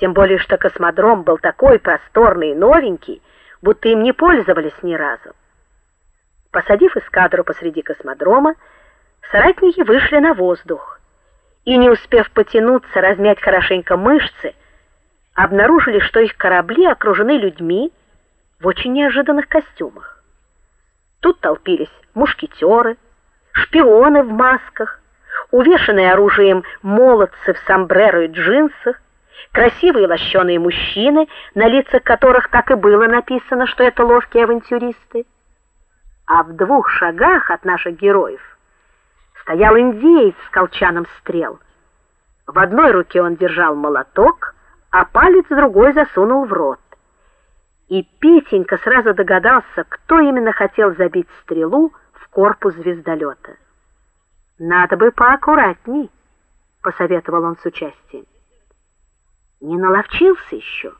Тем более что космодром был такой просторный и новенький, будто им не пользовались ни разу. Посадив эскадру посреди космодрома, соратники вышли на воздух и не успев потянуться, размять хорошенько мышцы, обнаружили, что их корабли окружены людьми в очень неожиданных костюмах. Тут толпились мушкетеры, шпионы в масках, увешанные оружием молодцы в сомбреро и джинсах, красивые лощеные мужчины, на лицах которых так и было написано, что это ловкие авантюристы. А в двух шагах от наших героев стоял индеец с колчаном стрел. В одной руке он держал молоток, а палец другой засунул в рот. И Петенька сразу догадался, кто именно хотел забить стрелу в корпус звездолета. Надо бы поаккуратней, посоветовал он с участием. Не наловчился еще.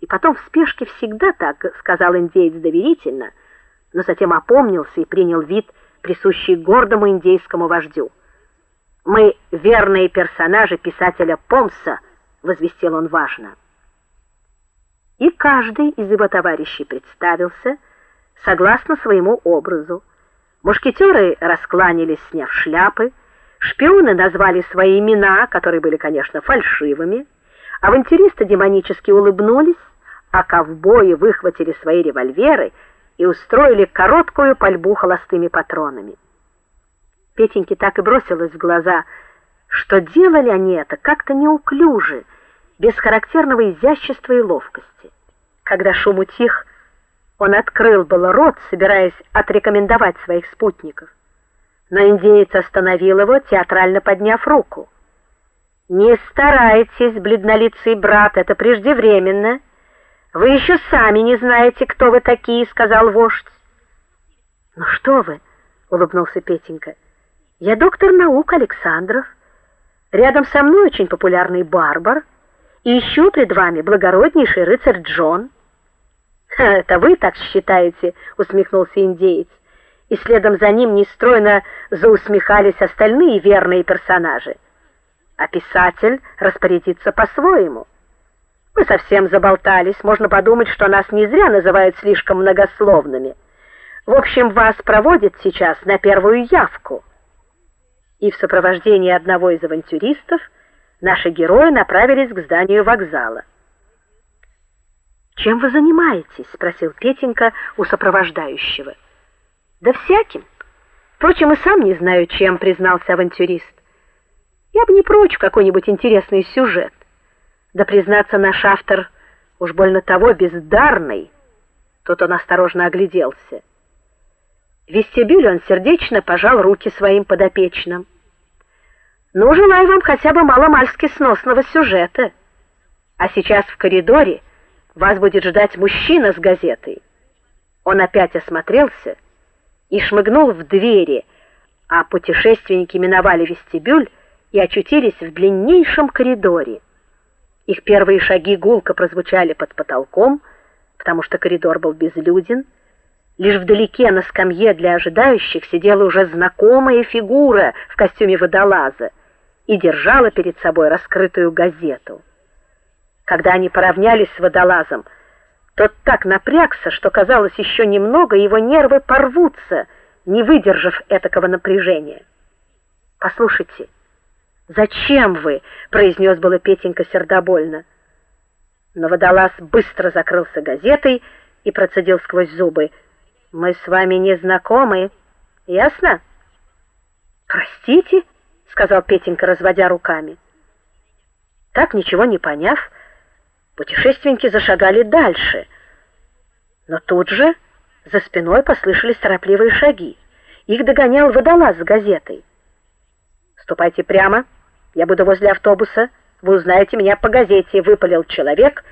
И потом в спешке всегда так, сказал индеец доверительно, но затем опомнился и принял вид, присущий гордому индейскому вождю. Мы верные персонажи писателя Помса, возвестил он важно. И каждый из его товарищей представился согласно своему образу. Мушкетеры раскланялись, сняв шляпы, шпионы назвали свои имена, которые были, конечно, фальшивыми. Авантюристы демонически улыбнулись, а ковбои выхватили свои револьверы и устроили короткую пальбу холостыми патронами. Петеньке так и бросилось в глаза, что делали они это как-то неуклюже, без характерного изящества и ловкости. Когда шум утих, он открыл было рот, собираясь отрекомендовать своих спутников, но индеец остановил его, театрально подняв руку. Не старайтесь, бледнолицый брат, это преждевременно. Вы еще сами не знаете, кто вы такие, сказал вождь. Ну что вы, улыбнулся Петенька. Я доктор наук Александров. Рядом со мной очень популярный барбар, и еще пред вами благороднейший рыцарь Джон. "Это вы так считаете?" усмехнулся индеец. И следом за ним нестройно заусмехались остальные верные персонажи а писатель распорядится по-своему. Мы совсем заболтались, можно подумать, что нас не зря называют слишком многословными. В общем, вас проводят сейчас на первую явку. И в сопровождении одного из авантюристов наши герои направились к зданию вокзала. Чем вы занимаетесь? спросил Петенька у сопровождающего. Да всяким. Впрочем, и сам не знаю, чем, признался авантюрист. Я бы не прочь какой-нибудь интересный сюжет. Да признаться, наш автор уж больно того бездарный. Тут он осторожно огляделся. В вестибюле он сердечно пожал руки своим подопечным. Ну, желаю вам хотя бы маломальски сносного сюжета. А сейчас в коридоре вас будет ждать мужчина с газетой. Он опять осмотрелся и шмыгнул в двери, а путешественники миновали вестибюль и очутились в длиннейшем коридоре. Их первые шаги гулко прозвучали под потолком, потому что коридор был безлюден. Лишь вдалеке на скамье для ожидающих сидела уже знакомая фигура в костюме водолаза и держала перед собой раскрытую газету. Когда они поравнялись с водолазом, тот так напрягся, что казалось еще немного его нервы порвутся, не выдержав этакого напряжения. Послушайте, Зачем вы? произнес было Петенька сердобольно. Но водолаз быстро закрылся газетой и процедил сквозь зубы: "Мы с вами не знакомы. Ясно?" "Простите", сказал Петенька, разводя руками. Так ничего не поняв, путешественники зашагали дальше. Но тут же за спиной послышались торопливые шаги. Их догонял водолаз с газетой. "Ступайте прямо", я буду возле автобуса. Вы узнаете меня по газете, выпалил человек,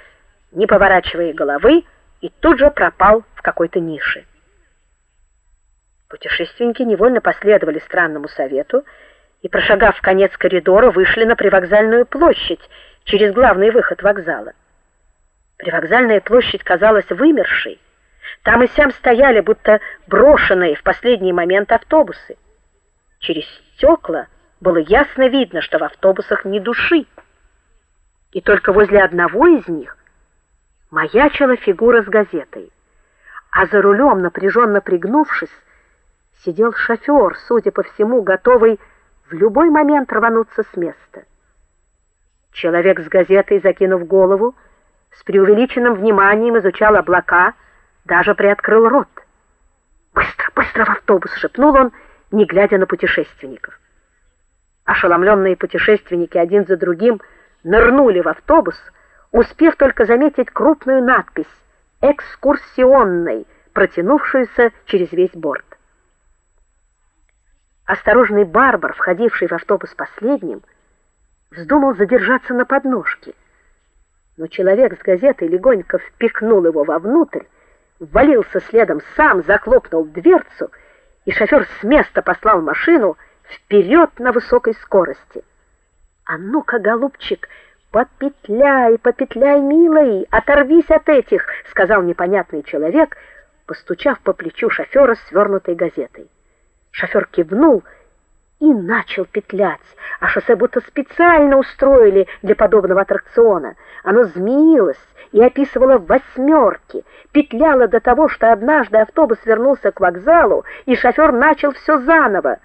не поворачивая головы, и тут же пропал в какой-то нише. Путешественники невольно последовали странному совету и, прошагав конец коридора, вышли на привокзальную площадь через главный выход вокзала. Привокзальная площадь казалась вымершей. Там и сям стояли будто брошенные в последний момент автобусы. Через стекла было ясно видно, что в автобусах ни души. И только возле одного из них маячила фигура с газетой. А за рулем, напряженно пригнувшись, сидел шофер, судя по всему, готовый в любой момент рвануться с места. Человек с газетой, закинув голову, с преувеличенным вниманием изучал облака, даже приоткрыл рот. "Быстро, быстро в автобус", шепнул он, не глядя на путешественников. Ошеломленные путешественники один за другим нырнули в автобус, успев только заметить крупную надпись экскурсионный, протянувшуюся через весь борт. Осторожный барбар, входивший в автобус последним, вздумал задержаться на подножке. Но человек с газетой легонько впихнул его вовнутрь, ввалился следом сам, захлопнул дверцу, и шофер с места послал машину вперед на высокой скорости. А ну-ка, голубчик, попетляй, попетляй, милый, оторвись от этих, сказал непонятный человек, постучав по плечу шофера свернутой газетой. Шофер кивнул и начал петлять, а шоссе будто специально устроили для подобного аттракциона. Оно змеилось и описывало восьмерки, петляло до того, что однажды автобус вернулся к вокзалу, и шофер начал все заново.